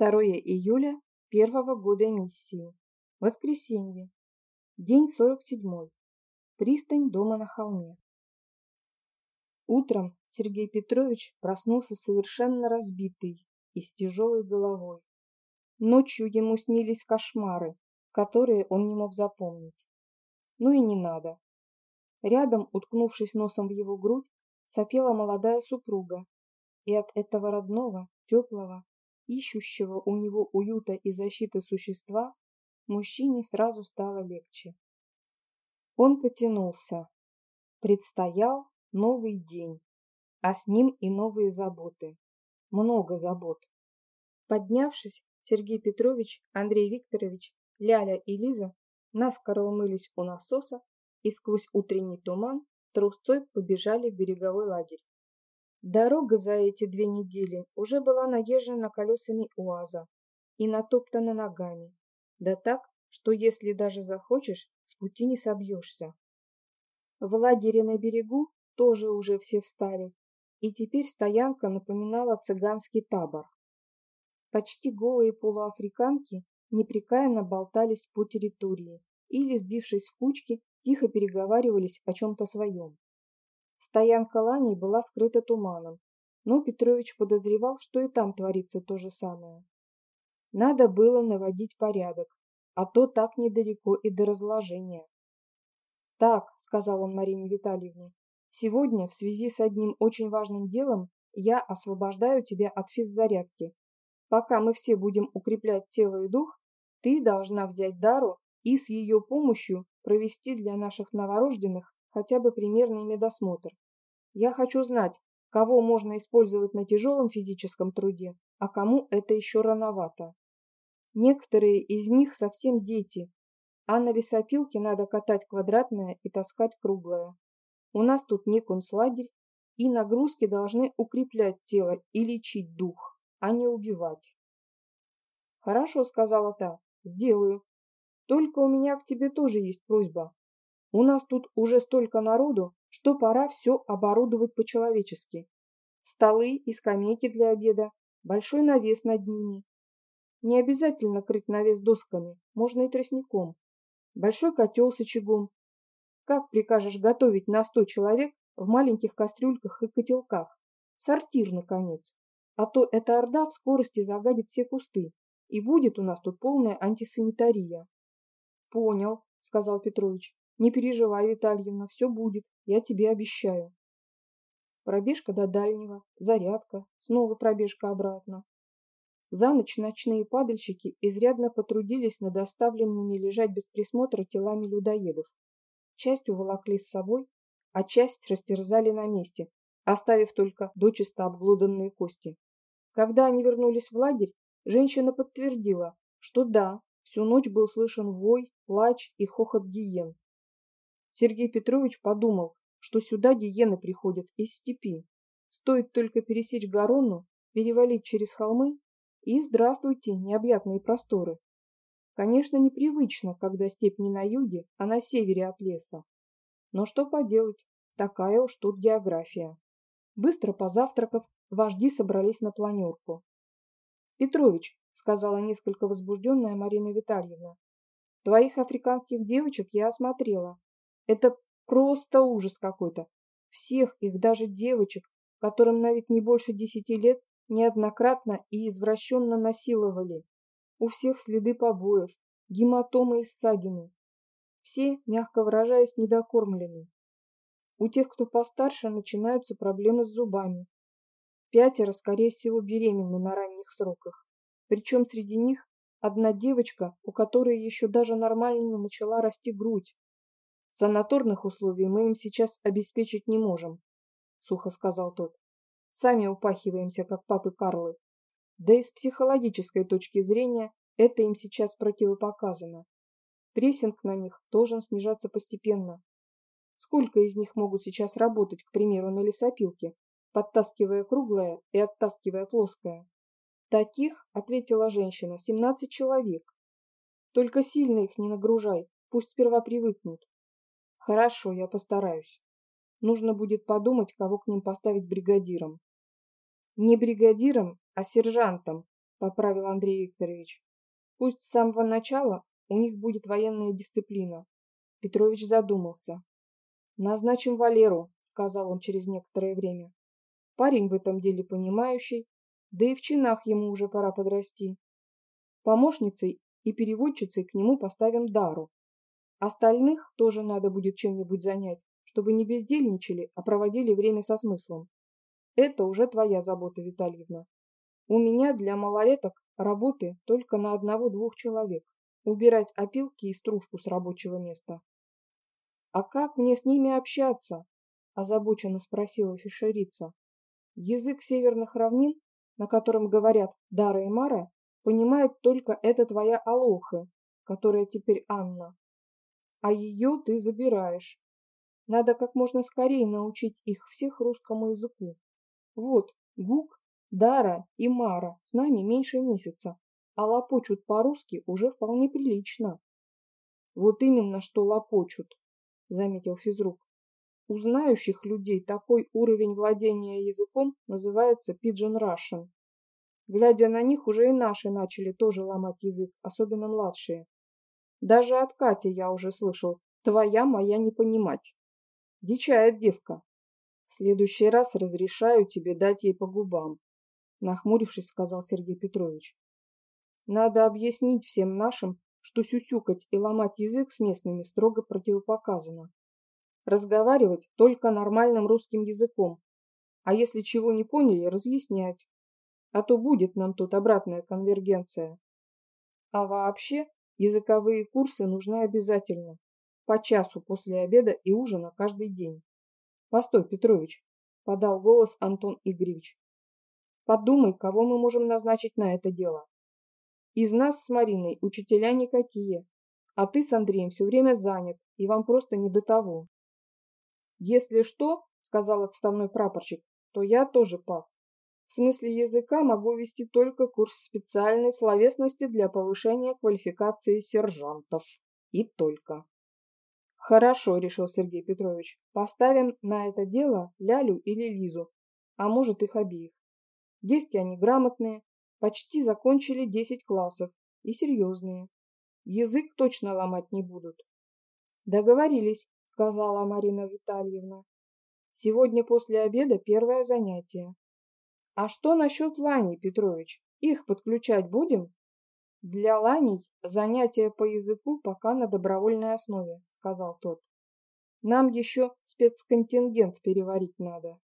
2 июля первого года миссии. Воскресенье. День 47. Пристань дома на холме. Утром Сергей Петрович проснулся совершенно разбитый и с тяжелой головой. Ночью ему снились кошмары, которые он не мог запомнить. Ну и не надо. Рядом, уткнувшись носом в его грудь, сопела молодая супруга, и от этого родного, теплого, ищущего у него уюта и защиты существа, мужчине сразу стало легче. Он потянулся. Предстоял новый день, а с ним и новые заботы. Много забот. Поднявшись, Сергей Петрович, Андрей Викторович, Ляля и Лиза наскоро умылись у насоса и сквозь утренний туман трусцой побежали в береговой лагерь. Дорога за эти две недели уже была наезжена колесами УАЗа и натоптана ногами, да так, что если даже захочешь, с пути не собьешься. В лагере на берегу тоже уже все встали, и теперь стоянка напоминала цыганский табор. Почти голые полуафриканки непрекаянно болтались по территории или, сбившись в кучки, тихо переговаривались о чем-то своем. Стоянка ланей была скрыта туманом, но Петрович подозревал, что и там творится то же самое. Надо было наводить порядок, а то так недалеко и до разложения. «Так», — сказал он Марине Витальевне, — «сегодня в связи с одним очень важным делом я освобождаю тебя от физзарядки. Пока мы все будем укреплять тело и дух, ты должна взять Дару и с ее помощью провести для наших новорожденных хотя бы примерный медосмотр. Я хочу знать, кого можно использовать на тяжелом физическом труде, а кому это еще рановато. Некоторые из них совсем дети, а на лесопилке надо катать квадратное и таскать круглое. У нас тут не концлагерь, и нагрузки должны укреплять тело и лечить дух, а не убивать. Хорошо, сказала та, сделаю. Только у меня к тебе тоже есть просьба. У нас тут уже столько народу, что пора все оборудовать по-человечески. Столы и скамейки для обеда, большой навес над ними. Не обязательно крыть навес досками, можно и тростником. Большой котел с очагом. Как прикажешь готовить на сто человек в маленьких кастрюльках и котелках? Сортир, наконец. А то эта орда в скорости загадит все кусты, и будет у нас тут полная антисанитария. Понял, сказал Петрович. Не переживай, Витальевна, все будет, я тебе обещаю. Пробежка до дальнего, зарядка, снова пробежка обратно. За ночь ночные падальщики изрядно потрудились над оставленными лежать без присмотра телами людоедов. Часть уволокли с собой, а часть растерзали на месте, оставив только дочисто обглоданные кости. Когда они вернулись в лагерь, женщина подтвердила, что да, всю ночь был слышен вой, плач и хохот гиен. Сергей Петрович подумал, что сюда гиены приходят из степи. Стоит только пересечь Гаронну, перевалить через холмы, и здравствуйте, необъятные просторы. Конечно, непривычно, когда степь не на юге, а на севере от леса. Но что поделать, такая уж тут география. Быстро позавтракав, вожди собрались на планерку. «Петрович», — сказала несколько возбужденная Марина Витальевна, — «твоих африканских девочек я осмотрела. Это просто ужас какой-то. Всех их, даже девочек, которым на вид не больше десяти лет, неоднократно и извращенно насиловали. У всех следы побоев, гематомы и ссадины. Все, мягко выражаясь, недокормлены. У тех, кто постарше, начинаются проблемы с зубами. Пятеро, скорее всего, беременны на ранних сроках. Причем среди них одна девочка, у которой еще даже нормально начала расти грудь. Санаторных условий мы им сейчас обеспечить не можем, сухо сказал тот. Сами упахиваемся, как папы Карлы. Да и с психологической точки зрения это им сейчас противопоказано. Прессинг на них должен снижаться постепенно. Сколько из них могут сейчас работать, к примеру, на лесопилке, подтаскивая круглое и оттаскивая плоское? Таких, ответила женщина, 17 человек. Только сильно их не нагружай, пусть сперва привыкнут. Хорошо, я постараюсь. Нужно будет подумать, кого к ним поставить бригадиром. Не бригадиром, а сержантом, поправил Андрей Викторович. Пусть с самого начала у них будет военная дисциплина. Петрович задумался. Назначим Валеру, сказал он через некоторое время. Парень в этом деле понимающий, да и в чинах ему уже пора подрасти. Помощницей и переводчицей к нему поставим Дару. Остальных тоже надо будет чем-нибудь занять, чтобы не бездельничали, а проводили время со смыслом. Это уже твоя забота, Витальевна. У меня для малолеток работы только на одного-двух человек. Убирать опилки и стружку с рабочего места. «А как мне с ними общаться?» – озабоченно спросила фишерица. «Язык северных равнин, на котором говорят Дара и Мара, понимает только эта твоя Алоха, которая теперь Анна. А ее ты забираешь. Надо как можно скорее научить их всех русскому языку. Вот, Гук, Дара и Мара с нами меньше месяца, а лопочут по-русски уже вполне прилично. Вот именно, что лопочут, заметил физрук. У знающих людей такой уровень владения языком называется Pigeon Russian. Глядя на них, уже и наши начали тоже ломать язык, особенно младшие. Даже от Кати я уже слышал «твоя моя не понимать». Дичая девка. В следующий раз разрешаю тебе дать ей по губам, нахмурившись, сказал Сергей Петрович. Надо объяснить всем нашим, что сюсюкать и ломать язык с местными строго противопоказано. Разговаривать только нормальным русским языком, а если чего не поняли, разъяснять. А то будет нам тут обратная конвергенция. А вообще, языковые курсы нужны обязательно, по часу после обеда и ужина каждый день. Постой, Петрович, подал голос Антон Игоревич. Подумай, кого мы можем назначить на это дело. Из нас с Мариной учителя никакие, а ты с Андреем все время занят, и вам просто не до того. Если что, сказал отставной прапорщик, то я тоже пас. В смысле языка могу вести только курс специальной словесности для повышения квалификации сержантов. И только. Хорошо, решил Сергей Петрович. Поставим на это дело Лялю или Лизу, а может их обеих. Девки они грамотные, почти закончили 10 классов и серьезные. Язык точно ломать не будут. Договорились, сказала Марина Витальевна. Сегодня после обеда первое занятие. А что насчет Лани, Петрович? Их подключать будем? Для Ланей занятия по языку пока на добровольной основе, сказал тот. Нам еще спецконтингент переварить надо.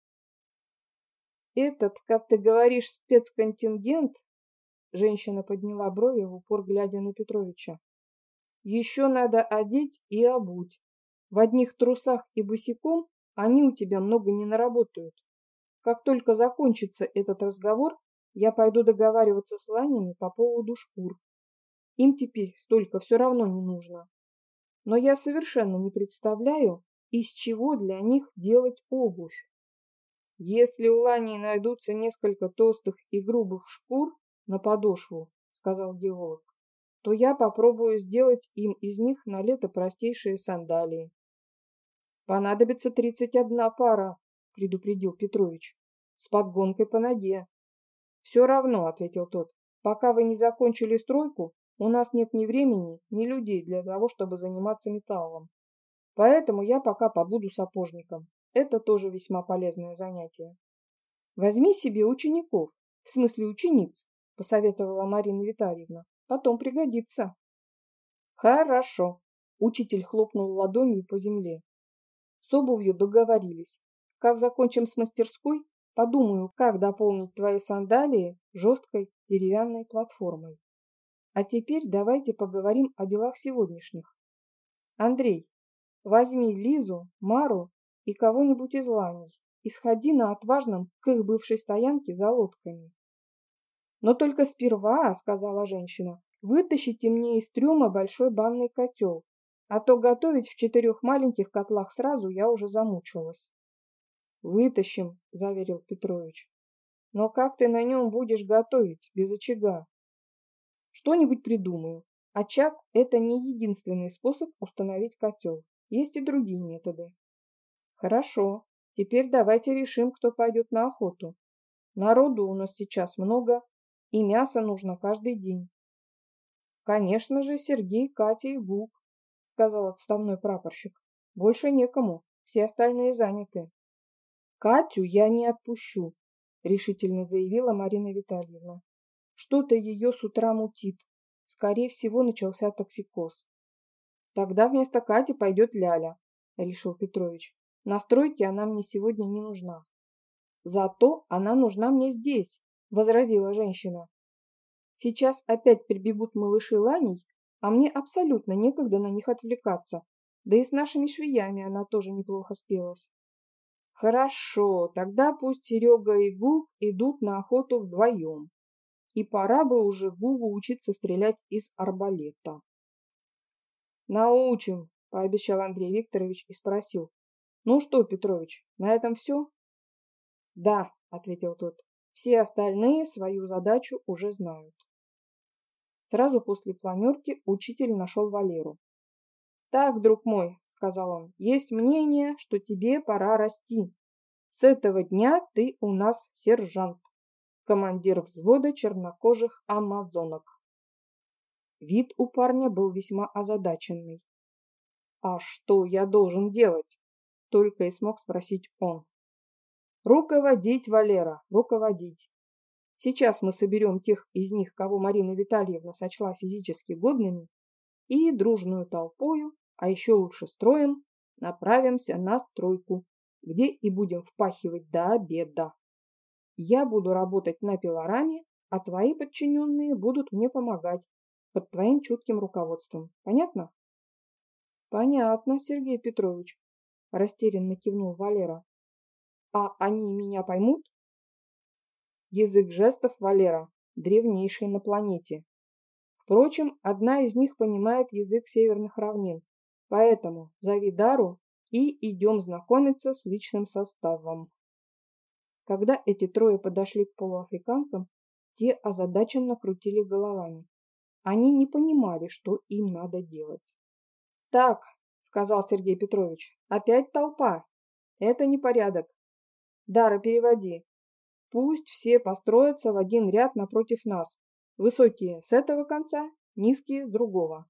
Этот, как ты говоришь, спецконтингент, женщина подняла брови в упор, глядя на Петровича. Еще надо одеть и обуть. В одних трусах и босиком они у тебя много не наработают. Как только закончится этот разговор, я пойду договариваться с Ланями по поводу шкур. Им теперь столько все равно не нужно. Но я совершенно не представляю, из чего для них делать обувь. Если у Лани найдутся несколько толстых и грубых шкур на подошву, сказал геолог, то я попробую сделать им из них на лето простейшие сандалии. Понадобится тридцать одна пара, предупредил Петрович, с подгонкой по ноге. Все равно, ответил тот, пока вы не закончили стройку, у нас нет ни времени, ни людей для того, чтобы заниматься металлом. Поэтому я пока побуду сапожником. Это тоже весьма полезное занятие. Возьми себе учеников, в смысле учениц, посоветовала Марина Витальевна. Потом пригодится. Хорошо. Учитель хлопнул ладонью по земле. С обувью договорились. Как закончим с мастерской, подумаю, как дополнить твои сандалии жесткой деревянной платформой. А теперь давайте поговорим о делах сегодняшних. Андрей, возьми Лизу, Мару и кого-нибудь из ланей и сходи на отважном к их бывшей стоянке за лодками. Но только сперва, сказала женщина, вытащите мне из трюма большой банный котел, а то готовить в четырех маленьких котлах сразу я уже замучилась. Вытащим, заверил Петрович. Но как ты на нем будешь готовить, без очага? Что-нибудь придумаю. Очаг – это не единственный способ установить котел. Есть и другие методы. Хорошо. Теперь давайте решим, кто пойдет на охоту. Народу у нас сейчас много. И мясо нужно каждый день. Конечно же, Сергей, Катя и Гук, сказал отставной прапорщик. Больше некому, все остальные заняты. Катю я не отпущу, решительно заявила Марина Витальевна. Что-то ее с утра мутит. Скорее всего, начался токсикоз. Тогда вместо Кати пойдет Ляля, решил Петрович. На стройке она мне сегодня не нужна. Зато она нужна мне здесь, возразила женщина. Сейчас опять прибегут малыши Ланей, а мне абсолютно некогда на них отвлекаться. Да и с нашими швеями она тоже неплохо спелась. Хорошо, тогда пусть Серега и Гук идут на охоту вдвоем. И пора бы уже Гугу учиться стрелять из арбалета. Научим, пообещал Андрей Викторович и спросил. Ну что, Петрович, на этом все? Да, ответил тот. Все остальные свою задачу уже знают. Сразу после планерки учитель нашел Валеру. «Так, друг мой», — сказал он, — «есть мнение, что тебе пора расти. С этого дня ты у нас сержант, командир взвода чернокожих амазонок». Вид у парня был весьма озадаченный. «А что я должен делать?» — только и смог спросить он. «Руководить, Валера, руководить. Сейчас мы соберем тех из них, кого Марина Витальевна сочла физически годными, и дружную толпою, а еще лучше строем, направимся на стройку, где и будем впахивать до обеда. Я буду работать на пилораме, а твои подчиненные будут мне помогать под твоим чутким руководством. Понятно? Понятно, Сергей Петрович, растерянно кивнул Валера. А они меня поймут? Язык жестов Валера, древнейший на планете. Впрочем, одна из них понимает язык северных равнин, поэтому зови Дару и идем знакомиться с личным составом. Когда эти трое подошли к полуафриканкам, те озадаченно крутили головами. Они не понимали, что им надо делать. «Так», — сказал Сергей Петрович, — «опять толпа. Это непорядок. Дара, переводи. Пусть все построятся в один ряд напротив нас. Высокие с этого конца, низкие с другого».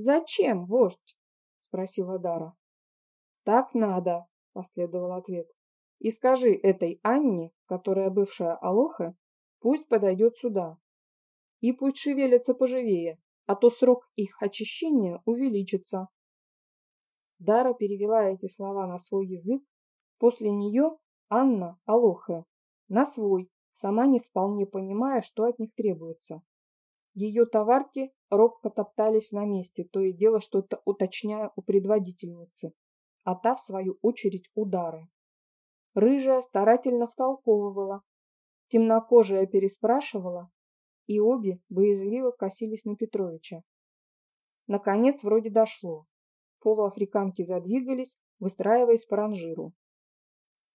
«Зачем, вождь?» — спросила Дара. «Так надо», — последовал ответ. «И скажи этой Анне, которая бывшая Алоха, пусть подойдет сюда. И пусть шевелятся поживее, а то срок их очищения увеличится. Дара перевела эти слова на свой язык, после нее Анна Алоха на свой, сама не вполне понимая, что от них требуется. Ее товарки робко топтались на месте, то и дело что-то уточняя у предводительницы, а та, в свою очередь, удары. Рыжая старательно втолковывала, темнокожая переспрашивала, и обе боязливо косились на Петровича. Наконец, вроде дошло. Полуафриканки задвигались, выстраиваясь по ранжиру.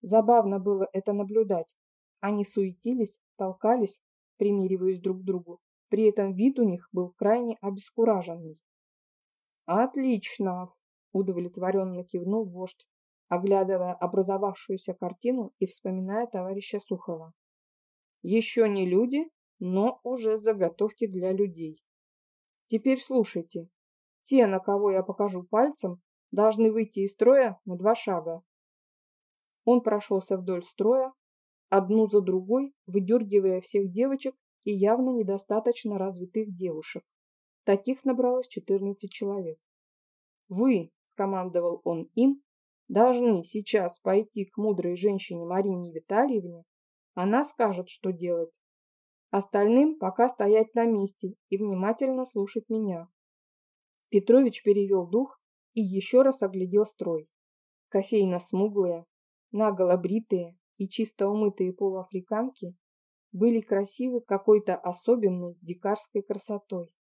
Забавно было это наблюдать. Они суетились, толкались, примириваясь друг к другу. При этом вид у них был крайне обескураженный. «Отлично!» – удовлетворенно кивнул вождь, оглядывая образовавшуюся картину и вспоминая товарища Сухова. «Еще не люди, но уже заготовки для людей. Теперь слушайте. Те, на кого я покажу пальцем, должны выйти из строя на два шага. Он прошелся вдоль строя, одну за другой, выдергивая всех девочек и явно недостаточно развитых девушек. Таких набралось 14 человек. «Вы», — скомандовал он им, — «должны сейчас пойти к мудрой женщине Марине Витальевне. Она скажет, что делать. Остальным пока стоять на месте и внимательно слушать меня. Петрович перевел дух и еще раз оглядел строй. Кофейно-смуглые, наголо бритые и чисто умытые полуафриканки были красивы какой-то особенной дикарской красотой.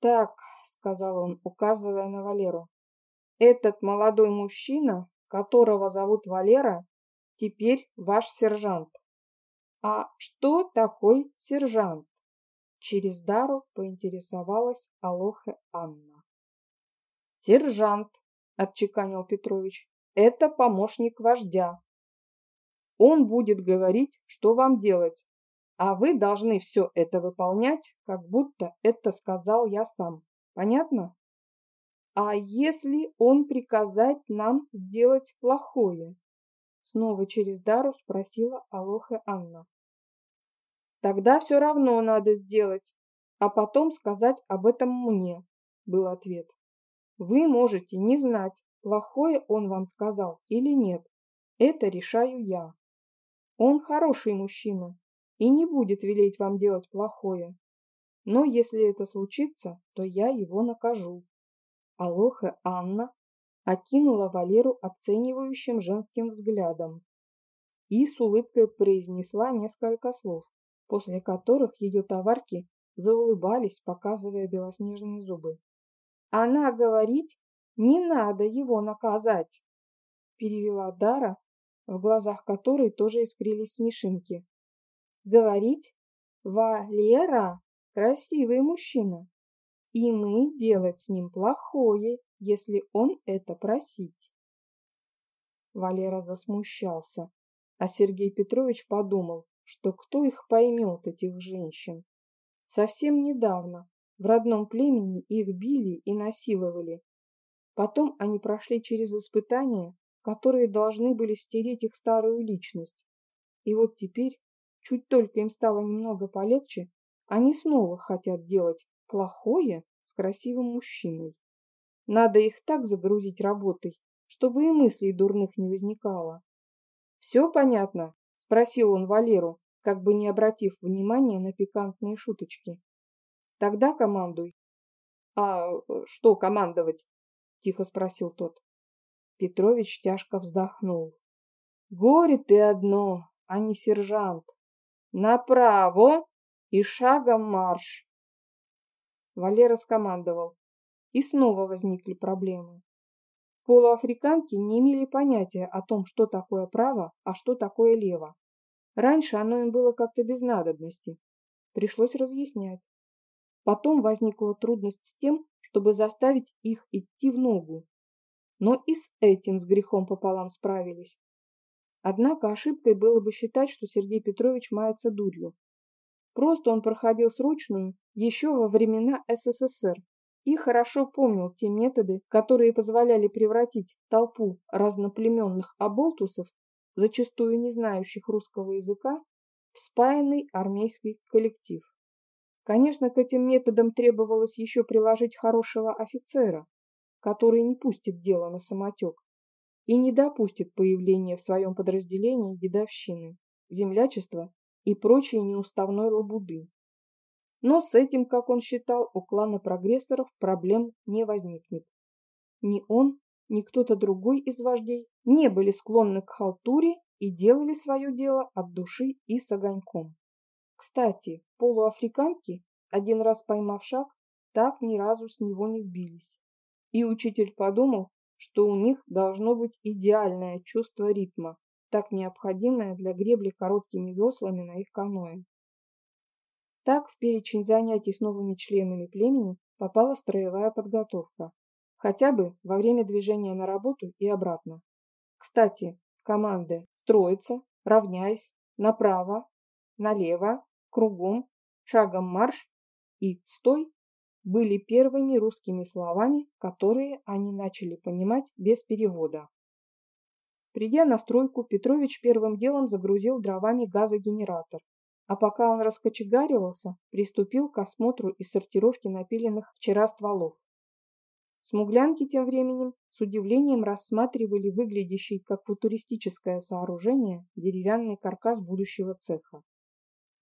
«Так», — сказал он, указывая на Валеру, — «этот молодой мужчина, которого зовут Валера, теперь ваш сержант. «А что такой сержант?» Через Дару поинтересовалась Алоха Анна. «Сержант», — отчеканил Петрович, — «это помощник вождя. Он будет говорить, что вам делать, А вы должны все это выполнять, как будто это сказал я сам. Понятно? А если он приказать нам сделать плохое? Снова через Дару спросила Алоха Анна. Тогда все равно надо сделать, а потом сказать об этом мне, был ответ. Вы можете не знать, плохое он вам сказал или нет. Это решаю я. Он хороший мужчина и не будет велеть вам делать плохое. Но если это случится, то я его накажу. Алоха Анна окинула Валеру оценивающим женским взглядом и с улыбкой произнесла несколько слов, после которых ее товарки заулыбались, показывая белоснежные зубы. Она говорит, не надо его наказать, перевела Дара, в глазах которой тоже искрились смешинки. Говорить, Валера красивый мужчина, и мы делать с ним плохое, если он это просить. Валера засмущался, а Сергей Петрович подумал, что кто их поймет, этих женщин. Совсем недавно в родном племени их били и насиловали. Потом они прошли через испытания, которые должны были стереть их старую личность. И вот теперь, чуть только им стало немного полегче, они снова хотят делать плохое с красивым мужчиной. Надо их так загрузить работой, чтобы и мыслей дурных не возникало. «Все понятно?» – спросил он Валеру, как бы не обратив внимания на пикантные шуточки. «Тогда командуй». «А что командовать?» – тихо спросил тот. Петрович тяжко вздохнул. «Горе ты одно, а не сержант. Направо и шагом марш!» Валера скомандовал. И снова возникли проблемы. Полуафриканки не имели понятия о том, что такое право, а что такое лево. Раньше оно им было как-то без надобности. Пришлось разъяснять. Потом возникла трудность с тем, чтобы заставить их идти в ногу. Но и с этим с грехом пополам справились. Однако ошибкой было бы считать, что Сергей Петрович мается дурью. Просто он проходил срочную еще во времена СССР и хорошо помнил те методы, которые позволяли превратить толпу разноплеменных оболтусов, зачастую не знающих русского языка, в спаянный армейский коллектив. Конечно, к этим методам требовалось еще приложить хорошего офицера, который не пустит дело на самотек и не допустит появления в своем подразделении дедовщины, землячества и прочей неуставной лабуды. Но с этим, как он считал, у клана прогрессоров проблем не возникнет. Ни он, ни кто-то другой из вождей не были склонны к халтуре и делали свое дело от души и с огоньком. Кстати, полуафриканки, один раз поймав шаг, так ни разу с него не сбились. И учитель подумал, что у них должно быть идеальное чувство ритма, так необходимое для гребли короткими веслами на их каноэ. Так в перечень занятий с новыми членами племени попала строевая подготовка, хотя бы во время движения на работу и обратно. Кстати, команды «строиться», «равняйсь», «направо», «налево», «кругом», «шагом марш» и «стой» были первыми русскими словами, которые они начали понимать без перевода. Придя на стройку, Петрович первым делом загрузил дровами газогенератор, а пока он раскочегаривался, приступил к осмотру и сортировке напиленных вчера стволов. Смуглянки тем временем с удивлением рассматривали выглядящий как футуристическое сооружение деревянный каркас будущего цеха.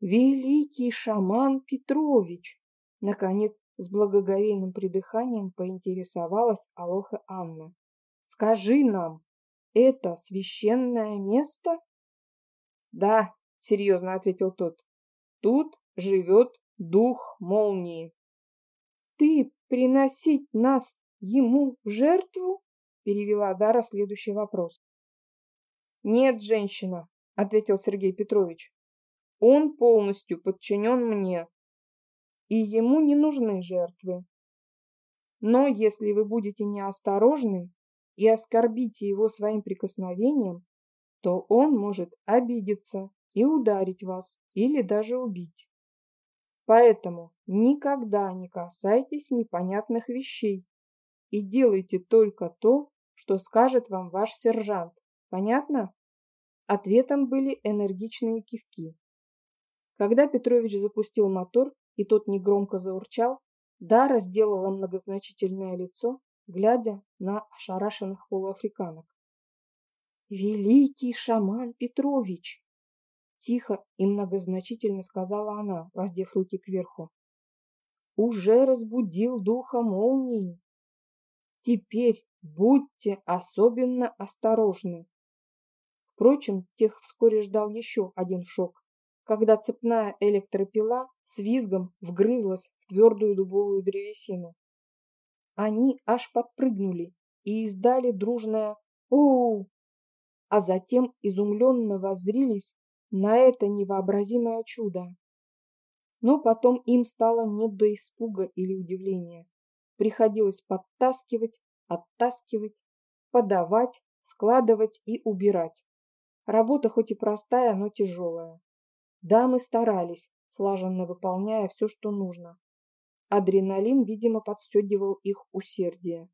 «Великий шаман Петрович!» Наконец, с благоговейным придыханием поинтересовалась Алоха Анна. «Скажи нам, это священное место? Да, серьезно ответил тот. Тут живет дух молнии. Ты приносить нас ему в жертву? Перевела Дара следующий вопрос. Нет, женщина, ответил Сергей Петрович. Он полностью подчинен мне, и ему не нужны жертвы. Но если вы будете неосторожны, и оскорбите его своим прикосновением, то он может обидеться и ударить вас или даже убить. Поэтому никогда не касайтесь непонятных вещей и делайте только то, что скажет вам ваш сержант. Понятно? Ответом были энергичные кивки. Когда Петрович запустил мотор, и тот негромко заурчал, Дара сделала многозначительное лицо, глядя на ошарашенных полуафриканок. «Великий шаман Петрович!» Тихо и многозначительно сказала она, воздев руки кверху. «Уже разбудил духа молнии. Теперь будьте особенно осторожны». Впрочем, тех вскоре ждал еще один шок когда цепная электропила с визгом вгрызлась в твердую дубовую древесину. Они аж подпрыгнули и издали дружное «Оу!», а затем изумленно воззрились на это невообразимое чудо. Но потом им стало не до испуга или удивления. Приходилось подтаскивать, оттаскивать, подавать, складывать и убирать. Работа хоть и простая, но тяжелая. Дамы старались, слаженно выполняя все, что нужно. Адреналин, видимо, подстегивал их усердие.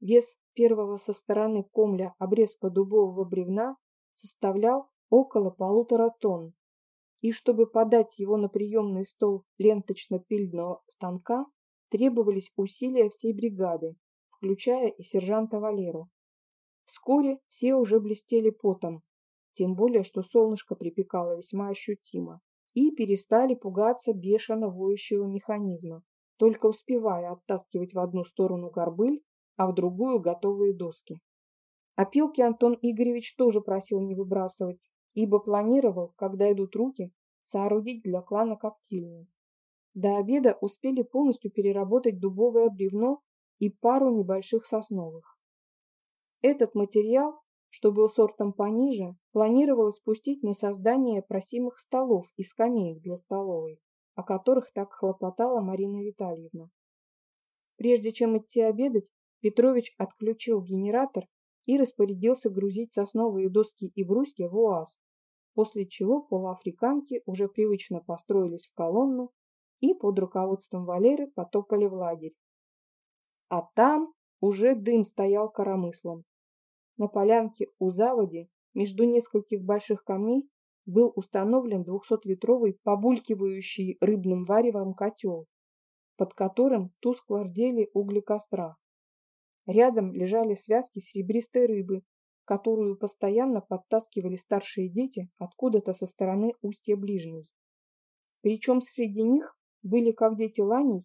Вес первого со стороны комля обрезка дубового бревна составлял около полутора тонн, и чтобы подать его на приемный стол ленточно-пильного станка, требовались усилия всей бригады, включая и сержанта Валеру. Вскоре все уже блестели потом, тем более, что солнышко припекало весьма ощутимо, и перестали пугаться бешено воющего механизма, только успевая оттаскивать в одну сторону горбыль, а в другую готовые доски. Опилки Антон Игоревич тоже просил не выбрасывать, ибо планировал, когда идут руки, соорудить для клана коптильню. До обеда успели полностью переработать дубовое бревно и пару небольших сосновых. Этот материал что был сортом пониже, планировалось пустить на создание просимых столов и скамеек для столовой, о которых так хлопотала Марина Витальевна. Прежде чем идти обедать, Петрович отключил генератор и распорядился грузить сосновые доски и брусья в УАЗ, после чего полуафриканки уже привычно построились в колонну и под руководством Валеры потопали в лагерь. А там уже дым стоял коромыслом. На полянке у заводи между нескольких больших камней был установлен 200-литровый побулькивающий рыбным варевом котел, под которым тускло рдели угли костра. Рядом лежали связки серебристой рыбы, которую постоянно подтаскивали старшие дети откуда-то со стороны устья ближней. Причем среди них были как дети ланей,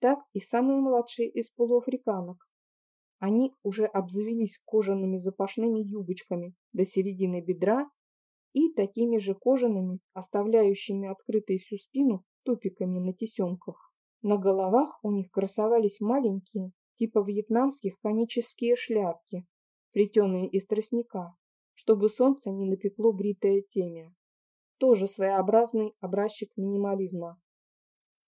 так и самые младшие из полуафриканок, они уже обзавелись кожаными запашными юбочками до середины бедра и такими же кожаными, оставляющими открытой всю спину, тупиками на тесемках. На головах у них красовались маленькие, типа вьетнамских конические шляпки, плетеные из тростника, чтобы солнце не напекло бритое темя. Тоже своеобразный образчик минимализма.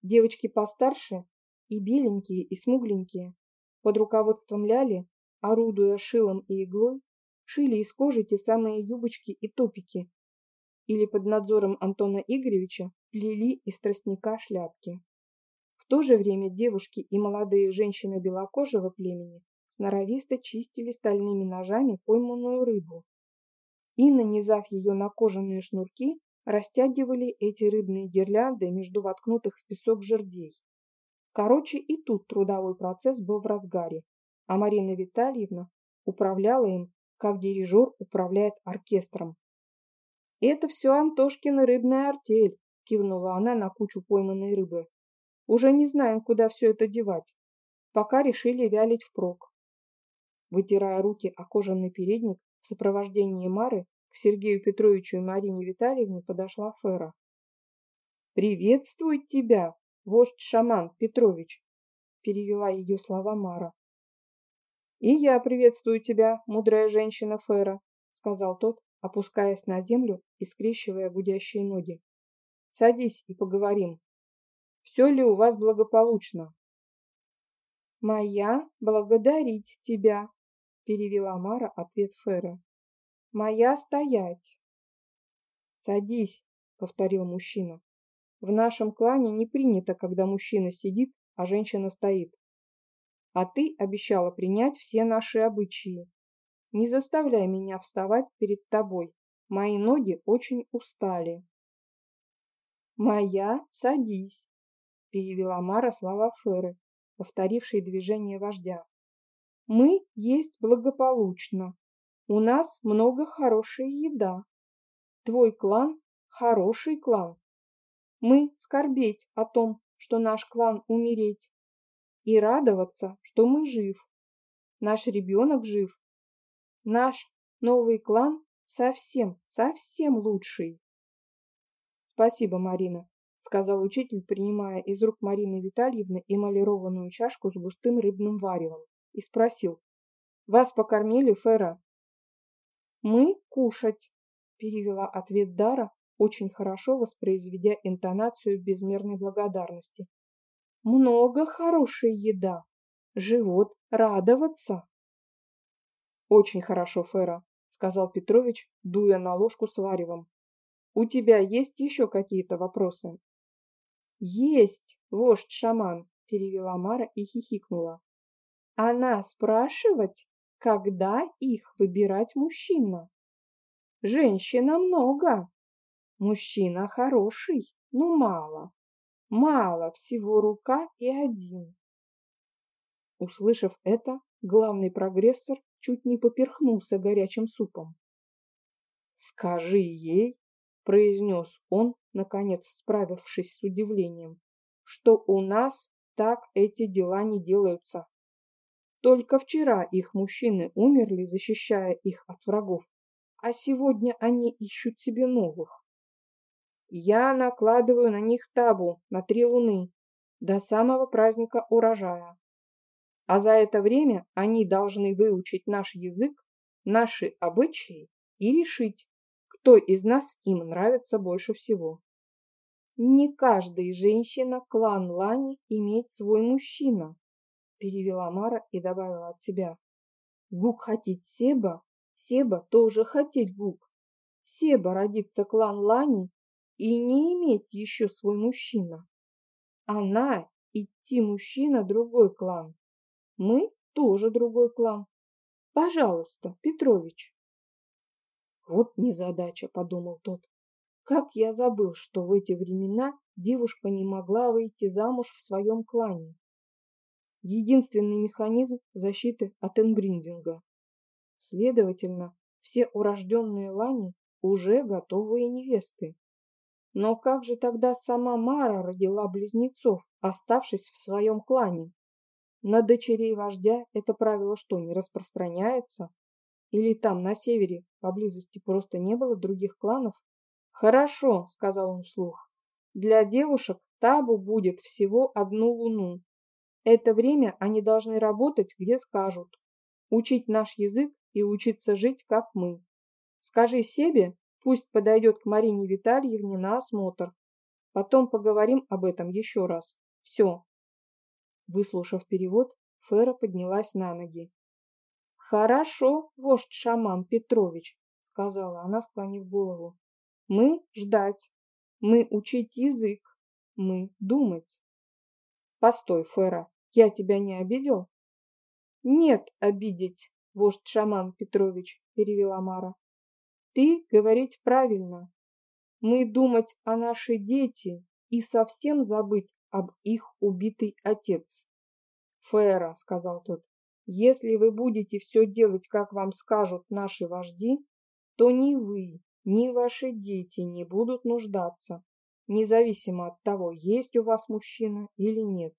Девочки постарше и беленькие, и смугленькие под руководством Ляли, орудуя шилом и иглой, шили из кожи те самые юбочки и топики, или под надзором Антона Игоревича плели из тростника шляпки. В то же время девушки и молодые женщины белокожего племени сноровисто чистили стальными ножами пойманную рыбу и, нанизав ее на кожаные шнурки, растягивали эти рыбные гирлянды между воткнутых в песок жердей. Короче, и тут трудовой процесс был в разгаре, а Марина Витальевна управляла им, как дирижер управляет оркестром. «Это все Антошкина рыбная артель», — кивнула она на кучу пойманной рыбы. «Уже не знаем, куда все это девать. Пока решили вялить впрок». Вытирая руки о кожаный передник, в сопровождении Мары к Сергею Петровичу и Марине Витальевне подошла Фера. «Приветствую тебя!» Вождь-шаман Петрович, перевела ее слова Мара. И я приветствую тебя, мудрая женщина Фера, сказал тот, опускаясь на землю и скрещивая гудящие ноги. Садись и поговорим. Все ли у вас благополучно? Моя благодарить тебя, перевела Мара ответ Фера. Моя стоять. «Садись», — повторил мужчина. «В нашем клане не принято, когда мужчина сидит, а женщина стоит. А ты обещала принять все наши обычаи. Не заставляй меня вставать перед тобой. Мои ноги очень устали». «Моя, садись», — перевела Мара слова Феры, повторившей движение вождя. «Мы есть благополучно. У нас много хорошей еда. Твой клан – хороший клан. Мы скорбеть о том, что наш клан умереть, и радоваться, что мы жив. Наш ребенок жив. Наш новый клан совсем, совсем лучший. Спасибо, Марина, сказал учитель, принимая из рук Марины Витальевны эмалированную чашку с густым рыбным варевом, и спросил. Вас покормили, Фера? Мы кушать, перевела ответ Дара, очень хорошо воспроизведя интонацию безмерной благодарности. Много хорошей еда. Живот радоваться. Очень хорошо, Фера, сказал Петрович, дуя на ложку с варевом. У тебя есть еще какие-то вопросы? Есть, вождь-шаман, перевела Мара и хихикнула. Она спрашивать, когда их выбирать мужчина? Женщина много. Мужчина хороший, но мало. Мало, всего рука и один. Услышав это, главный прогрессор чуть не поперхнулся горячим супом. «Скажи ей», — произнес он, наконец справившись с удивлением, «что у нас так эти дела не делаются. Только вчера их мужчины умерли, защищая их от врагов, а сегодня они ищут себе новых. Я накладываю на них табу на три луны до самого праздника урожая. А за это время они должны выучить наш язык, наши обычаи и решить, кто из нас им нравится больше всего. Не каждая женщина клан Лани имеет свой мужчина, перевела Мара и добавила от себя. Гук хотеть Себа, Себа тоже хотеть Гук. Себа родится клан Лани и не иметь еще свой мужчина. Она идти мужчина другой клан. Мы тоже другой клан. Пожалуйста, Петрович. Вот незадача, подумал тот. Как я забыл, что в эти времена девушка не могла выйти замуж в своем клане единственный механизм защиты от энбриндинга. Следовательно, все урожденные лани уже готовые невесты. Но как же тогда сама Мара родила близнецов, оставшись в своем клане? На дочерей вождя это правило что, не распространяется? Или там, на севере, поблизости просто не было других кланов? Хорошо, сказал он вслух. Для девушек табу будет всего одну луну, это время они должны работать, где скажут, учить наш язык и учиться жить, как мы. Скажи себе, пусть подойдет к Марине Витальевне на осмотр. Потом поговорим об этом еще раз. Все. Выслушав перевод, Фера поднялась на ноги. «Хорошо, вождь шаман Петрович», — сказала она, склонив голову. «Мы ждать, мы учить язык, мы думать». «Постой, Фера, я тебя не обидел? Нет, обидеть, вождь шаман Петрович, перевела Мара. Ты говорить правильно. Мы думать о нашей дети и совсем забыть об их убитый отец. Фера, сказал тот, если вы будете все делать, как вам скажут наши вожди, то ни вы, ни ваши дети не будут нуждаться, независимо от того, есть у вас мужчина или нет.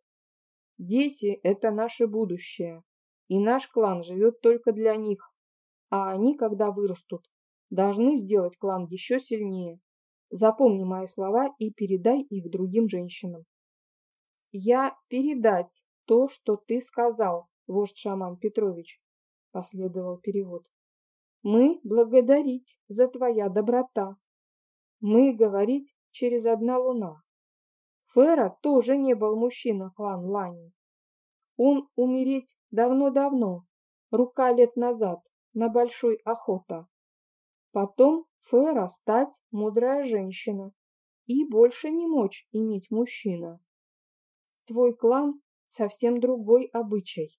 Дети – это наше будущее, и наш клан живет только для них, а они, когда вырастут, должны сделать клан еще сильнее. Запомни мои слова и передай их другим женщинам. Я передать то, что ты сказал, вождь Шаман Петрович, последовал перевод. Мы благодарить за твоя доброта. Мы говорить через одна луна. Фера тоже не был мужчина клан Лани. Он умереть давно-давно, рука лет назад, на большой охота. Потом Фера стать мудрая женщина и больше не мочь иметь мужчина. Твой клан совсем другой обычай.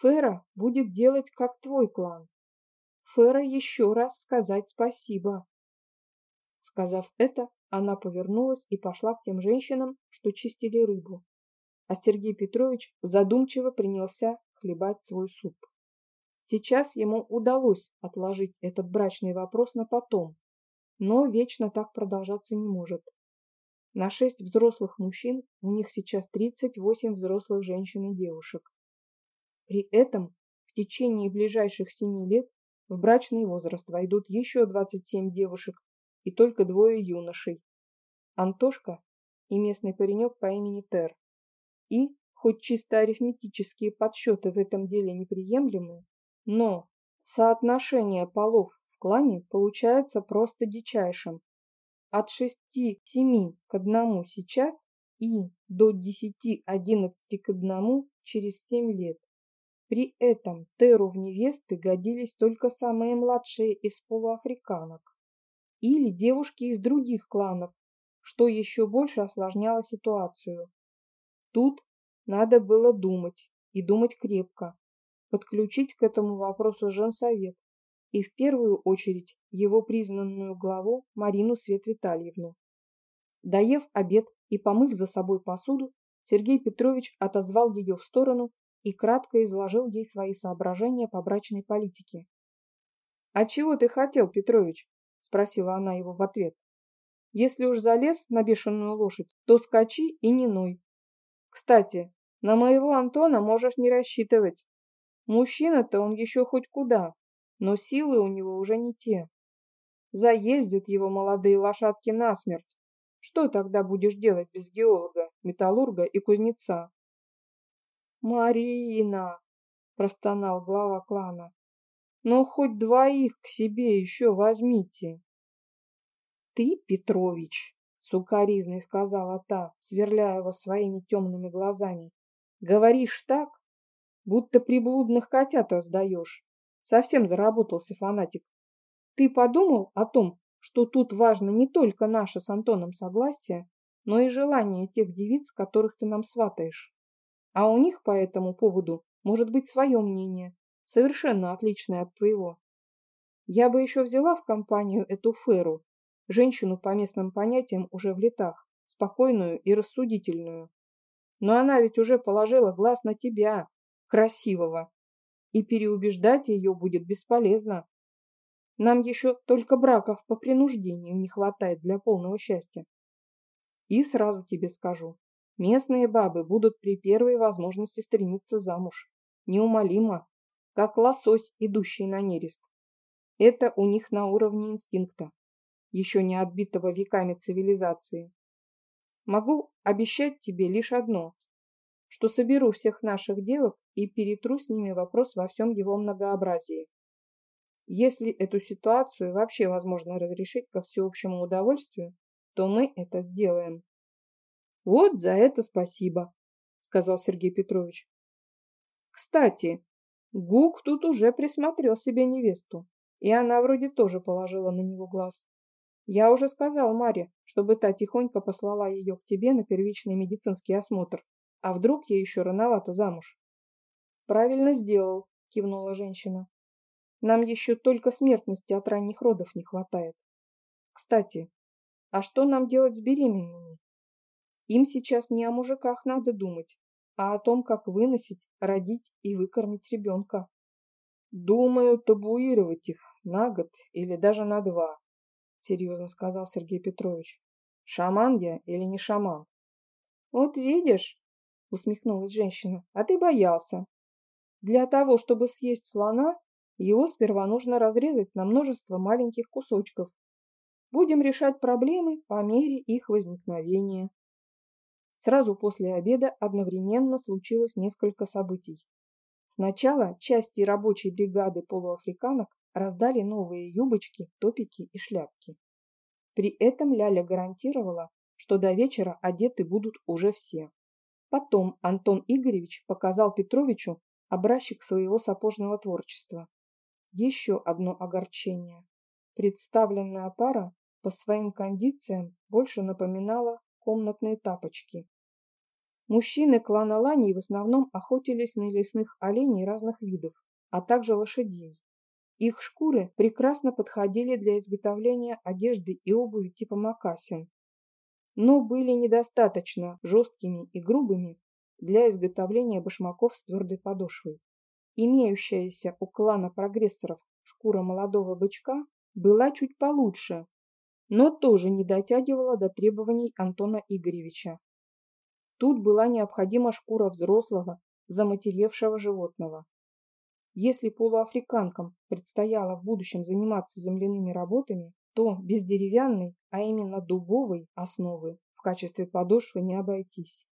Фера будет делать, как твой клан. Фера еще раз сказать спасибо. Сказав это, она повернулась и пошла к тем женщинам, что чистили рыбу. А Сергей Петрович задумчиво принялся хлебать свой суп. Сейчас ему удалось отложить этот брачный вопрос на потом, но вечно так продолжаться не может. На шесть взрослых мужчин у них сейчас 38 взрослых женщин и девушек. При этом в течение ближайших семи лет в брачный возраст войдут еще 27 девушек и только двое юношей. Антошка и местный паренек по имени Тер. И, хоть чисто арифметические подсчеты в этом деле неприемлемы, но соотношение полов в клане получается просто дичайшим. От 6-7 к 1 сейчас и до 10-11 к 1 через 7 лет. При этом Теру в невесты годились только самые младшие из полуафриканок или девушки из других кланов, что еще больше осложняло ситуацию. Тут надо было думать, и думать крепко, подключить к этому вопросу женсовет, и в первую очередь его признанную главу Марину Свет Витальевну. Доев обед и помыв за собой посуду, Сергей Петрович отозвал ее в сторону и кратко изложил ей свои соображения по брачной политике. «А чего ты хотел, Петрович?» – спросила она его в ответ. «Если уж залез на бешеную лошадь, то скачи и не ной. Кстати, на моего Антона можешь не рассчитывать. Мужчина-то он еще хоть куда, но силы у него уже не те. Заездят его молодые лошадки насмерть. Что тогда будешь делать без геолога, металлурга и кузнеца? «Марина!» – простонал глава клана. «Ну, хоть двоих к себе еще возьмите!» «Ты, Петрович!» – сукоризной сказала та, сверляя его своими темными глазами. «Говоришь так, будто приблудных котят раздаешь. Совсем заработался фанатик. Ты подумал о том, что тут важно не только наше с Антоном согласие, но и желание тех девиц, которых ты нам сватаешь. А у них по этому поводу может быть свое мнение, совершенно отличное от твоего. Я бы еще взяла в компанию эту Феру, женщину по местным понятиям уже в летах, спокойную и рассудительную. Но она ведь уже положила глаз на тебя, красивого, и переубеждать ее будет бесполезно. Нам еще только браков по принуждению не хватает для полного счастья. И сразу тебе скажу, Местные бабы будут при первой возможности стремиться замуж. Неумолимо, как лосось, идущий на нерест. Это у них на уровне инстинкта, еще не отбитого веками цивилизации. Могу обещать тебе лишь одно, что соберу всех наших девок и перетру с ними вопрос во всем его многообразии. Если эту ситуацию вообще возможно разрешить ко всеобщему удовольствию, то мы это сделаем. Вот за это спасибо, сказал Сергей Петрович. Кстати, Гук тут уже присмотрел себе невесту, и она вроде тоже положила на него глаз. Я уже сказал Маре, чтобы та тихонько послала ее к тебе на первичный медицинский осмотр. А вдруг ей еще рановато замуж? Правильно сделал, кивнула женщина. Нам еще только смертности от ранних родов не хватает. Кстати, а что нам делать с беременными? Им сейчас не о мужиках надо думать, а о том, как выносить, родить и выкормить ребенка. Думаю, табуировать их на год или даже на два, серьезно сказал Сергей Петрович. Шаман я или не шаман? Вот видишь, усмехнулась женщина, а ты боялся. Для того, чтобы съесть слона, его сперва нужно разрезать на множество маленьких кусочков. Будем решать проблемы по мере их возникновения. Сразу после обеда одновременно случилось несколько событий. Сначала части рабочей бригады полуафриканок раздали новые юбочки, топики и шляпки. При этом Ляля гарантировала, что до вечера одеты будут уже все. Потом Антон Игоревич показал Петровичу образчик своего сапожного творчества. Еще одно огорчение. Представленная пара по своим кондициям больше напоминала комнатные тапочки. Мужчины клана Лани в основном охотились на лесных оленей разных видов, а также лошадей. Их шкуры прекрасно подходили для изготовления одежды и обуви типа мокасин, но были недостаточно жесткими и грубыми для изготовления башмаков с твердой подошвой. Имеющаяся у клана прогрессоров шкура молодого бычка была чуть получше, но тоже не дотягивала до требований Антона Игоревича. Тут была необходима шкура взрослого, заматеревшего животного. Если полуафриканкам предстояло в будущем заниматься земляными работами, то без деревянной, а именно дубовой основы в качестве подошвы не обойтись.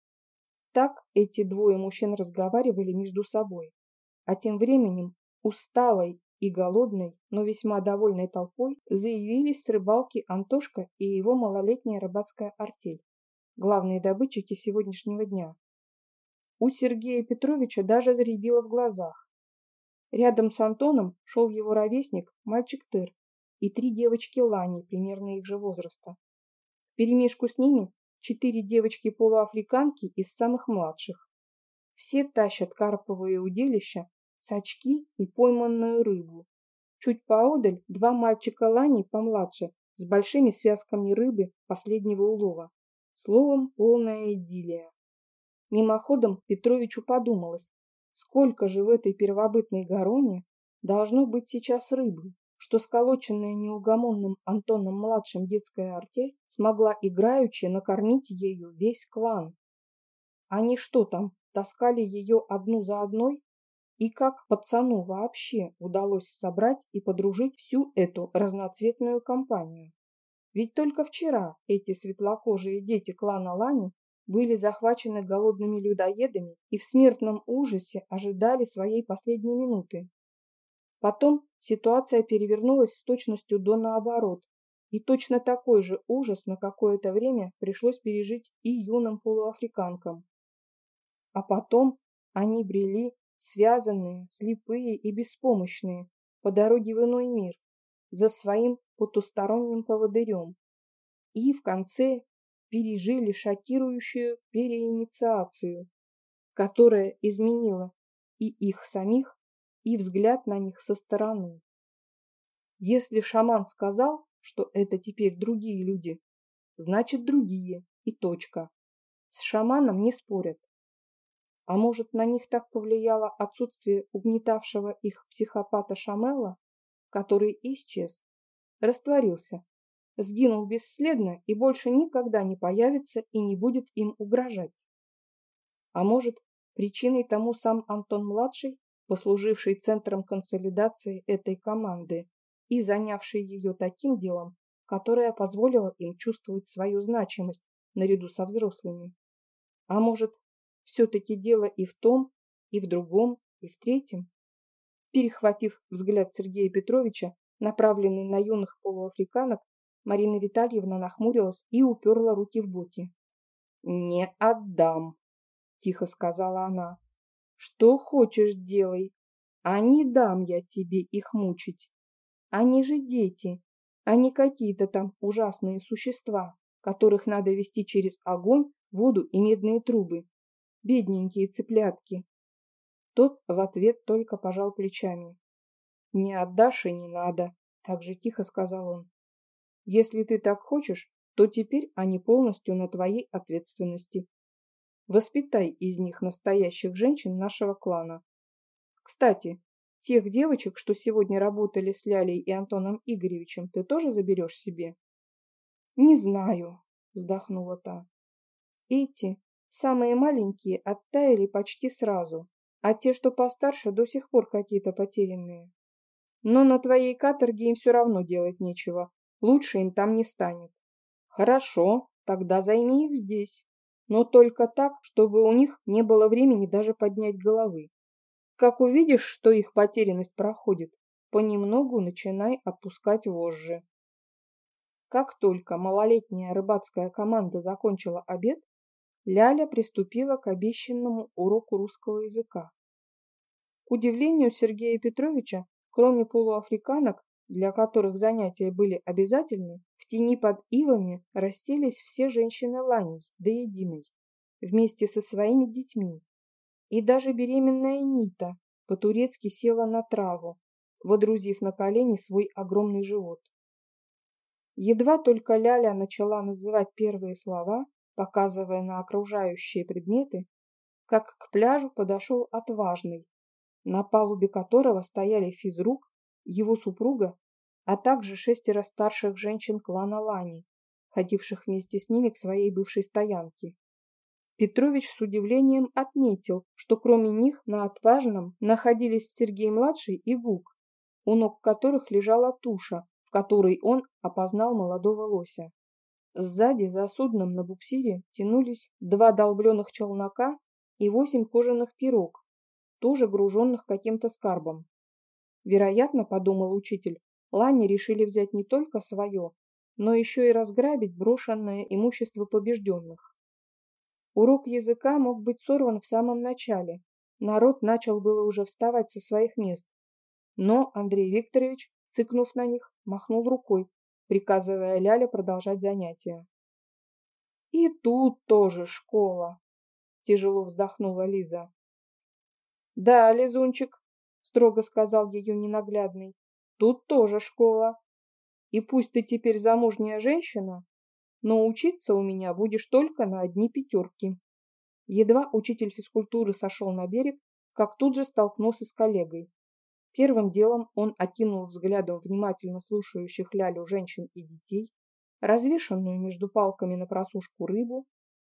Так эти двое мужчин разговаривали между собой, а тем временем усталой и голодной, но весьма довольной толпой заявились с рыбалки Антошка и его малолетняя рыбацкая артель, главные добытчики сегодняшнего дня. У Сергея Петровича даже заребило в глазах. Рядом с Антоном шел его ровесник, мальчик Тыр, и три девочки Лани, примерно их же возраста. В перемешку с ними четыре девочки-полуафриканки из самых младших. Все тащат карповые удилища, сачки и пойманную рыбу. Чуть поодаль два мальчика Лани помладше, с большими связками рыбы последнего улова. Словом, полная идиллия. Мимоходом Петровичу подумалось, Сколько же в этой первобытной гороне должно быть сейчас рыбы, что сколоченная неугомонным Антоном-младшим детская артель смогла играючи накормить ею весь клан. Они что там, таскали ее одну за одной? И как пацану вообще удалось собрать и подружить всю эту разноцветную компанию? Ведь только вчера эти светлокожие дети клана Лани были захвачены голодными людоедами и в смертном ужасе ожидали своей последней минуты. Потом ситуация перевернулась с точностью до наоборот, и точно такой же ужас на какое-то время пришлось пережить и юным полуафриканкам. А потом они брели, связанные, слепые и беспомощные, по дороге в иной мир, за своим потусторонним поводырем. И в конце пережили шокирующую переинициацию, которая изменила и их самих, и взгляд на них со стороны. Если шаман сказал, что это теперь другие люди, значит другие и точка. С шаманом не спорят. А может, на них так повлияло отсутствие угнетавшего их психопата Шамела, который исчез, растворился сгинул бесследно и больше никогда не появится и не будет им угрожать. А может, причиной тому сам Антон-младший, послуживший центром консолидации этой команды и занявший ее таким делом, которое позволило им чувствовать свою значимость наряду со взрослыми. А может, все-таки дело и в том, и в другом, и в третьем? Перехватив взгляд Сергея Петровича, направленный на юных полуафриканок, Марина Витальевна нахмурилась и уперла руки в боки. «Не отдам», — тихо сказала она. «Что хочешь, делай, а не дам я тебе их мучить. Они же дети, а не какие-то там ужасные существа, которых надо вести через огонь, воду и медные трубы. Бедненькие цыплятки». Тот в ответ только пожал плечами. «Не отдашь и не надо», — так же тихо сказал он. Если ты так хочешь, то теперь они полностью на твоей ответственности. Воспитай из них настоящих женщин нашего клана. Кстати, тех девочек, что сегодня работали с Лялей и Антоном Игоревичем, ты тоже заберешь себе? Не знаю, вздохнула та. Эти, самые маленькие, оттаяли почти сразу, а те, что постарше, до сих пор какие-то потерянные. Но на твоей каторге им все равно делать нечего, Лучше им там не станет. Хорошо, тогда займи их здесь. Но только так, чтобы у них не было времени даже поднять головы. Как увидишь, что их потерянность проходит, понемногу начинай отпускать вожжи. Как только малолетняя рыбацкая команда закончила обед, Ляля приступила к обещанному уроку русского языка. К удивлению Сергея Петровича, кроме полуафриканок, для которых занятия были обязательны, тени под ивами расселись все женщины Ланей до единой, вместе со своими детьми. И даже беременная Нита по-турецки села на траву, водрузив на колени свой огромный живот. Едва только Ляля начала называть первые слова, показывая на окружающие предметы, как к пляжу подошел отважный, на палубе которого стояли физрук, его супруга, а также шестеро старших женщин клана Лани, ходивших вместе с ними к своей бывшей стоянке. Петрович с удивлением отметил, что кроме них на отважном находились Сергей-младший и Гук, у ног которых лежала туша, в которой он опознал молодого лося. Сзади за судном на буксире тянулись два долбленных челнока и восемь кожаных пирог, тоже груженных каким-то скарбом. Вероятно, подумал учитель, Лани решили взять не только свое, но еще и разграбить брошенное имущество побежденных. Урок языка мог быть сорван в самом начале. Народ начал было уже вставать со своих мест. Но Андрей Викторович, цыкнув на них, махнул рукой, приказывая Ляле продолжать занятия. «И тут тоже школа!» — тяжело вздохнула Лиза. «Да, Лизунчик», — строго сказал ее ненаглядный, — «тут тоже школа. И пусть ты теперь замужняя женщина, но учиться у меня будешь только на одни пятерки». Едва учитель физкультуры сошел на берег, как тут же столкнулся с коллегой. Первым делом он окинул взглядом внимательно слушающих лялю женщин и детей, развешанную между палками на просушку рыбу,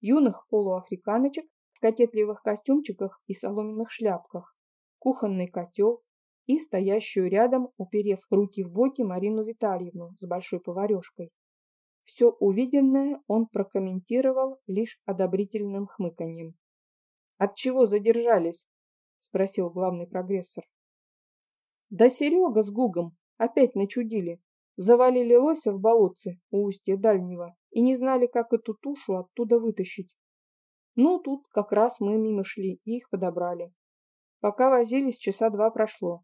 юных полуафриканочек в кокетливых костюмчиках и соломенных шляпках, кухонный котел и стоящую рядом, уперев руки в боки, Марину Витальевну с большой поварешкой. Все увиденное он прокомментировал лишь одобрительным хмыканьем. «От чего задержались?» – спросил главный прогрессор. Да Серега с Гугом опять начудили. Завалили лося в болотце у устья дальнего и не знали, как эту тушу оттуда вытащить. Ну, тут как раз мы мимо шли и их подобрали. Пока возились, часа два прошло.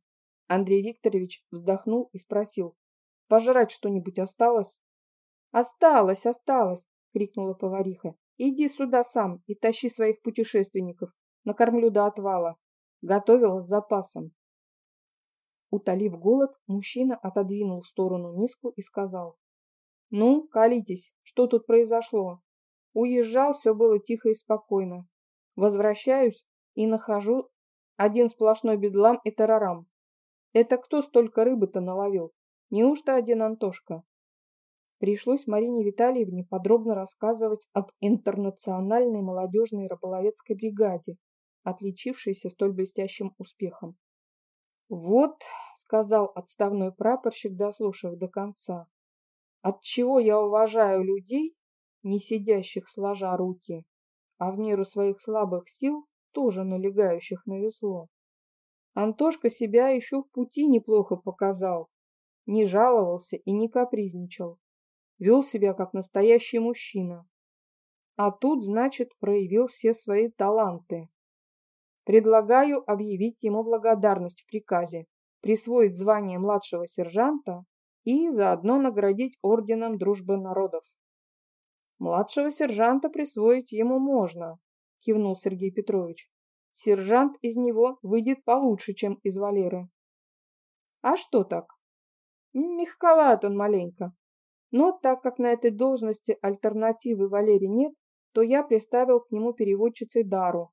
Андрей Викторович вздохнул и спросил. «Пожрать что-нибудь осталось?» «Осталось, осталось!» — крикнула повариха. «Иди сюда сам и тащи своих путешественников. Накормлю до отвала». Готовила с запасом. Утолив голод, мужчина отодвинул в сторону миску и сказал. «Ну, колитесь, что тут произошло?» Уезжал, все было тихо и спокойно. Возвращаюсь и нахожу один сплошной бедлам и тарарам. Это кто столько рыбы-то наловил? Неужто один Антошка? Пришлось Марине Витальевне подробно рассказывать об интернациональной молодежной рыболовецкой бригаде, отличившейся столь блестящим успехом. «Вот», — сказал отставной прапорщик, дослушав до конца, «от чего я уважаю людей, не сидящих сложа руки, а в меру своих слабых сил тоже налегающих на весло. Антошка себя еще в пути неплохо показал, не жаловался и не капризничал, вел себя как настоящий мужчина. А тут, значит, проявил все свои таланты. Предлагаю объявить ему благодарность в приказе, присвоить звание младшего сержанта и заодно наградить орденом дружбы народов. Младшего сержанта присвоить ему можно, кивнул Сергей Петрович. Сержант из него выйдет получше, чем из Валеры. А что так? Мягковат он маленько. Но так как на этой должности альтернативы Валере нет, то я приставил к нему переводчицей Дару,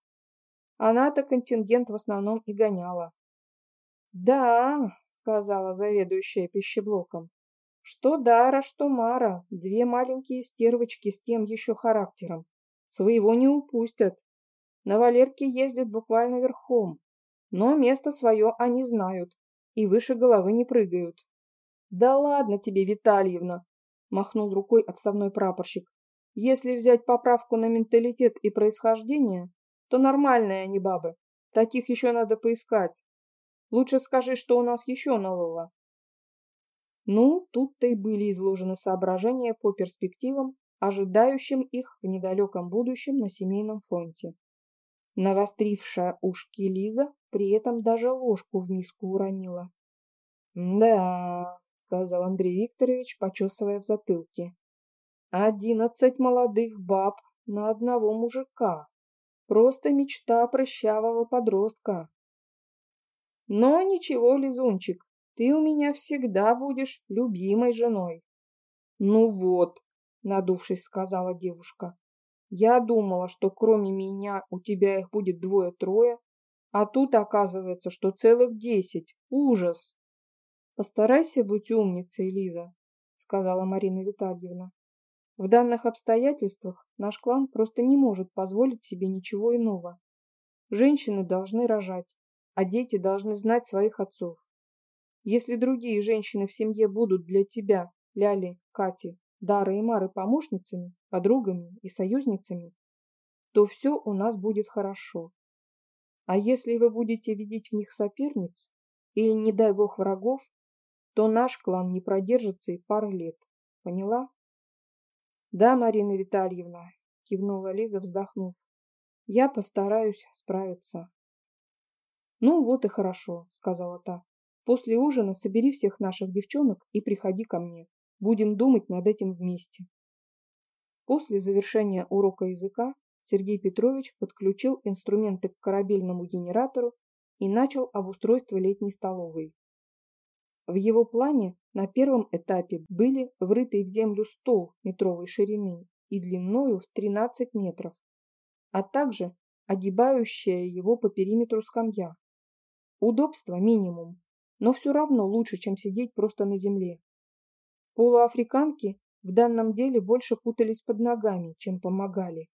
она-то контингент в основном и гоняла. «Да», — сказала заведующая пищеблоком, — «что Дара, что Мара, две маленькие стервочки с тем еще характером. Своего не упустят. На Валерке ездят буквально верхом, но место свое они знают и выше головы не прыгают». «Да ладно тебе, Витальевна!» — махнул рукой отставной прапорщик. «Если взять поправку на менталитет и происхождение, то нормальные они бабы. Таких еще надо поискать. Лучше скажи, что у нас еще нового. Ну, тут-то и были изложены соображения по перспективам, ожидающим их в недалеком будущем на семейном фронте. Навострившая ушки Лиза при этом даже ложку в миску уронила. «Да», — сказал Андрей Викторович, почесывая в затылке. «Одиннадцать молодых баб на одного мужика. Просто мечта прыщавого подростка. Но ничего, Лизунчик, ты у меня всегда будешь любимой женой. Ну вот, надувшись, сказала девушка. Я думала, что кроме меня у тебя их будет двое-трое, а тут оказывается, что целых десять. Ужас! Постарайся быть умницей, Лиза, сказала Марина Витальевна. В данных обстоятельствах наш клан просто не может позволить себе ничего иного. Женщины должны рожать, а дети должны знать своих отцов. Если другие женщины в семье будут для тебя, Ляли, Кати, Дары и Мары помощницами, подругами и союзницами, то все у нас будет хорошо. А если вы будете видеть в них соперниц или, не дай бог, врагов, то наш клан не продержится и пары лет. Поняла? Да, Марина Витальевна, кивнула Лиза, вздохнув. Я постараюсь справиться. Ну вот и хорошо, сказала та. После ужина собери всех наших девчонок и приходи ко мне. Будем думать над этим вместе. После завершения урока языка Сергей Петрович подключил инструменты к корабельному генератору и начал обустройство летней столовой. В его плане на первом этапе были врытый в землю стол метровой ширины и длиною в 13 метров, а также огибающая его по периметру скамья. Удобство минимум, но все равно лучше, чем сидеть просто на земле. Полуафриканки в данном деле больше путались под ногами, чем помогали.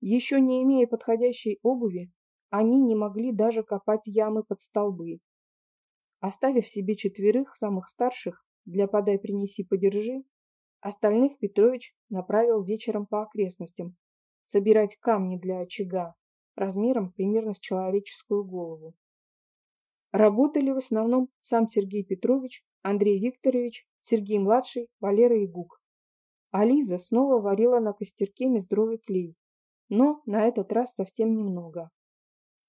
Еще не имея подходящей обуви, они не могли даже копать ямы под столбы. Оставив себе четверых самых старших для подай-принеси-подержи, остальных Петрович направил вечером по окрестностям собирать камни для очага размером примерно с человеческую голову. Работали в основном сам Сергей Петрович, Андрей Викторович, Сергей-младший, Валера и Гук. А Лиза снова варила на костерке мездровый клей, но на этот раз совсем немного.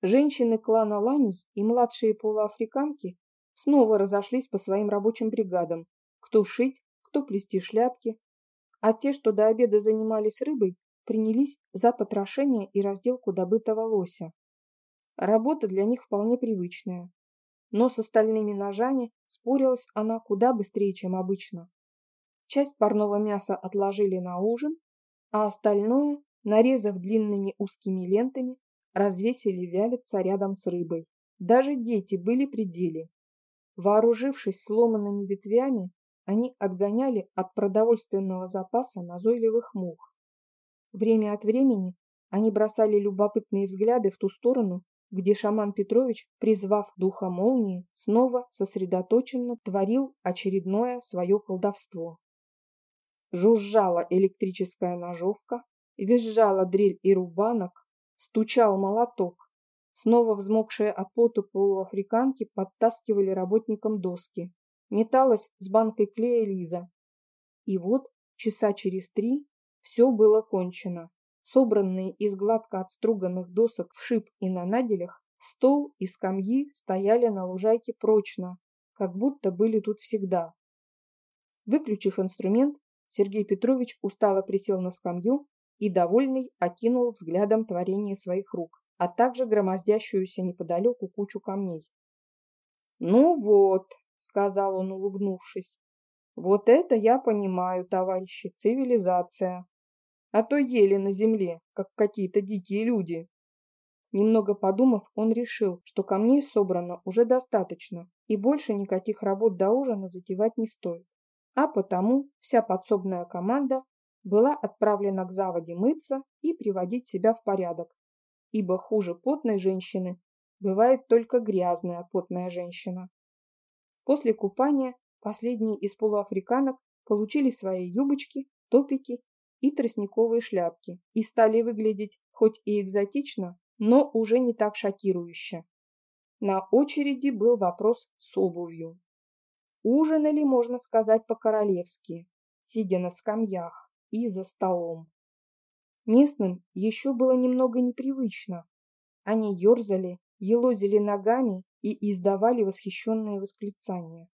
Женщины клана Ланей и младшие полуафриканки снова разошлись по своим рабочим бригадам, кто шить, кто плести шляпки, а те, что до обеда занимались рыбой, принялись за потрошение и разделку добытого лося. Работа для них вполне привычная, но с остальными ножами спорилась она куда быстрее, чем обычно. Часть парного мяса отложили на ужин, а остальное нарезав длинными узкими лентами, развесили вялиться рядом с рыбой. Даже дети были при деле. Вооружившись сломанными ветвями, они отгоняли от продовольственного запаса назойливых мух. Время от времени они бросали любопытные взгляды в ту сторону, где шаман Петрович, призвав духа молнии, снова сосредоточенно творил очередное свое колдовство. Жужжала электрическая ножовка, Визжала дрель и рубанок, стучал молоток. Снова взмокшие от поту полуафриканки подтаскивали работникам доски. Металась с банкой клея Лиза. И вот, часа через три, все было кончено. Собранные из гладко отструганных досок в шип и на наделях, стол и скамьи стояли на лужайке прочно, как будто были тут всегда. Выключив инструмент, Сергей Петрович устало присел на скамью и, довольный, окинул взглядом творение своих рук, а также громоздящуюся неподалеку кучу камней. «Ну вот», — сказал он, улыбнувшись, — «вот это я понимаю, товарищи, цивилизация. А то ели на земле, как какие-то дикие люди». Немного подумав, он решил, что камней собрано уже достаточно, и больше никаких работ до ужина затевать не стоит. А потому вся подсобная команда была отправлена к заводе мыться и приводить себя в порядок, ибо хуже потной женщины бывает только грязная потная женщина. После купания последние из полуафриканок получили свои юбочки, топики и тростниковые шляпки и стали выглядеть хоть и экзотично, но уже не так шокирующе. На очереди был вопрос с обувью. Ужинали, можно сказать, по-королевски, сидя на скамьях и за столом. Местным еще было немного непривычно. Они ерзали, елозили ногами и издавали восхищенные восклицания.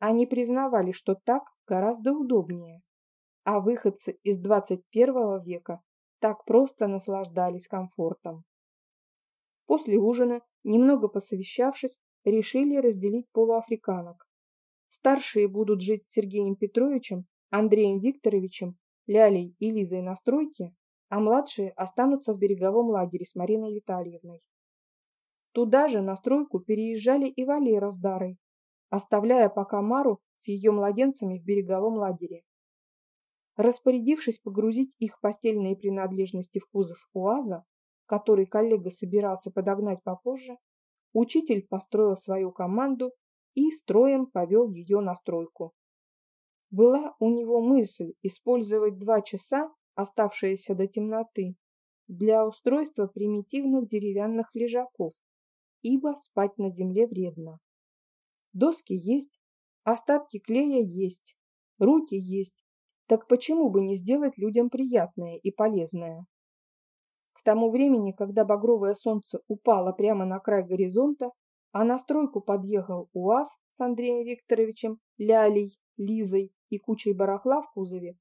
Они признавали, что так гораздо удобнее, а выходцы из 21 века так просто наслаждались комфортом. После ужина, немного посовещавшись, решили разделить полуафриканок. Старшие будут жить с Сергеем Петровичем, Андреем Викторовичем, Лялей и Лизой на стройке, а младшие останутся в береговом лагере с Мариной Витальевной. Туда же на стройку переезжали и Валера с Дарой, оставляя пока Мару с ее младенцами в береговом лагере. Распорядившись погрузить их постельные принадлежности в кузов УАЗа, который коллега собирался подогнать попозже, учитель построил свою команду и строем повел ее на стройку. Была у него мысль использовать два часа, оставшиеся до темноты, для устройства примитивных деревянных лежаков, ибо спать на земле вредно. Доски есть, остатки клея есть, руки есть, так почему бы не сделать людям приятное и полезное? К тому времени, когда багровое солнце упало прямо на край горизонта, а на стройку подъехал УАЗ с Андреем Викторовичем, Лялей, Лизой и кучей барахла в кузове,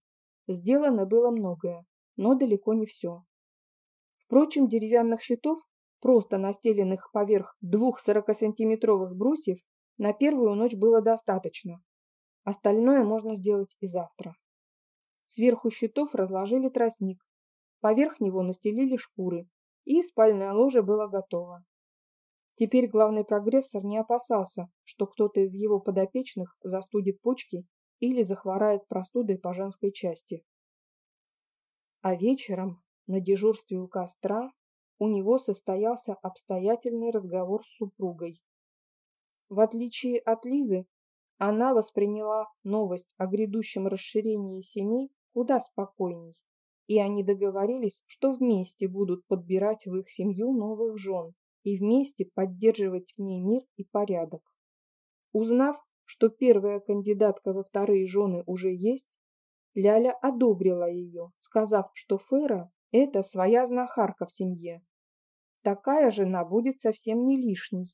сделано было многое, но далеко не все. Впрочем, деревянных щитов, просто настеленных поверх двух 40-сантиметровых брусьев, на первую ночь было достаточно. Остальное можно сделать и завтра. Сверху щитов разложили тростник, поверх него настелили шкуры, и спальное ложе было готово. Теперь главный прогрессор не опасался, что кто-то из его подопечных застудит почки или захворает простудой по женской части. А вечером, на дежурстве у костра, у него состоялся обстоятельный разговор с супругой. В отличие от Лизы, она восприняла новость о грядущем расширении семей куда спокойней, и они договорились, что вместе будут подбирать в их семью новых жен и вместе поддерживать в ней мир и порядок. Узнав, что первая кандидатка во вторые жены уже есть, Ляля одобрила ее, сказав, что Фера – это своя знахарка в семье. Такая жена будет совсем не лишней,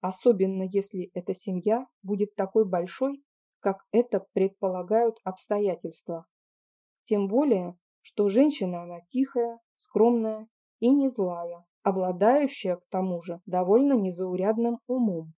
особенно если эта семья будет такой большой, как это предполагают обстоятельства. Тем более, что женщина она тихая, скромная и не злая, обладающая к тому же довольно незаурядным умом.